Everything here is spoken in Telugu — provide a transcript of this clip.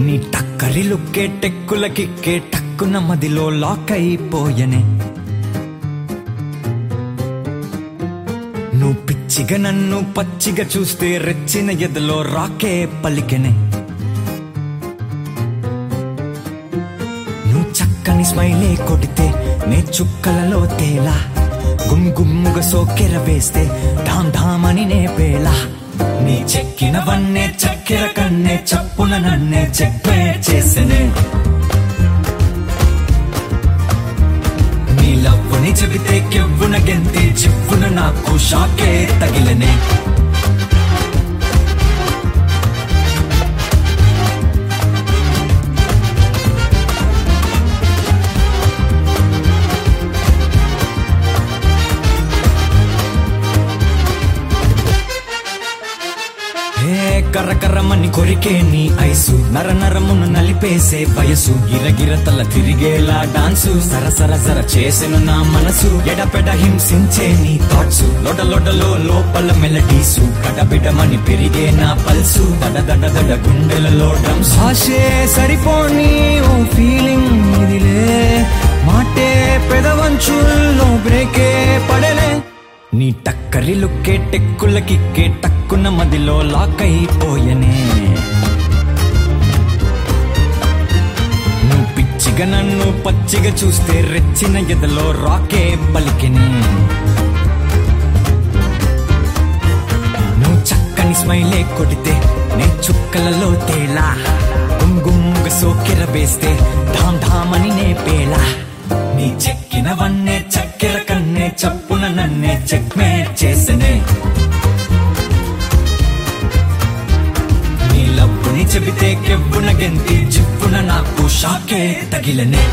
నీ టక్కరి లుక్కే టెక్కుల టక్కున మదిలో లాక్ అయిపోయనే. నువ్వు పిచ్చిగా నన్ను పచ్చిగా చూస్తే రెచ్చిన ఎదలో రాకే పలికెనే. నువ్వు చక్కని స్మైలే కొడితే నే చుక్కలలో తేలా. గుమ్గుమ్ముగా సోకెర వేస్తే ధామ్ ధామ్ అని నే పేలా. నీ చెక్కిన వన్నే చక్కెర కన్నే చప్పుల నన్నే చెక్కే చేసనే. నీ లవ్వుని చెబితే కెవ్వున గెంతే చిప్పున నాకు షాకే తగిలనే. హే కర్ర కర్రమని కొరికే నీ ఐసు. నర నరమును నలిపేసే వయసు. గిరగిర తల తిరిగేలా డాన్సు. సర సర చేసెను నా మనసు. ఎడపెడ హింసించే నీ థాట్స్ లొడ లొడలో లోపల మెలడీసు గడబిడమని పెరిగే నా పల్సు. దడ దడ దడ గుండెలలో డ్రమ్స్ భాషే సరిపోని ఓ ఫీలింగ్ ఇదిలే. మాటే పెదవంచుల్లో బ్రేకే పడలే. నీ టక్కరి లుక్కే టెక్కుల కిక్కే అనుకున్న మదిలో లాక్ అయిపోయనే. నువ్వు పిచ్చిగా నన్ను పచ్చిగా చూస్తే రెచ్చిన ఎదలో రాకే పలికిని. నువ్వు చక్కని స్మైలే కొడితే నే చుక్కలలో తేలా. గుంగుమ్ముగా సోకెర వేస్తే ధామ్ ఢామ్ అని నే పేలా. నీ చెక్కిన వన్ కెవ్వున గెంతి చిప్పున నాకు షాకే తగిలనే.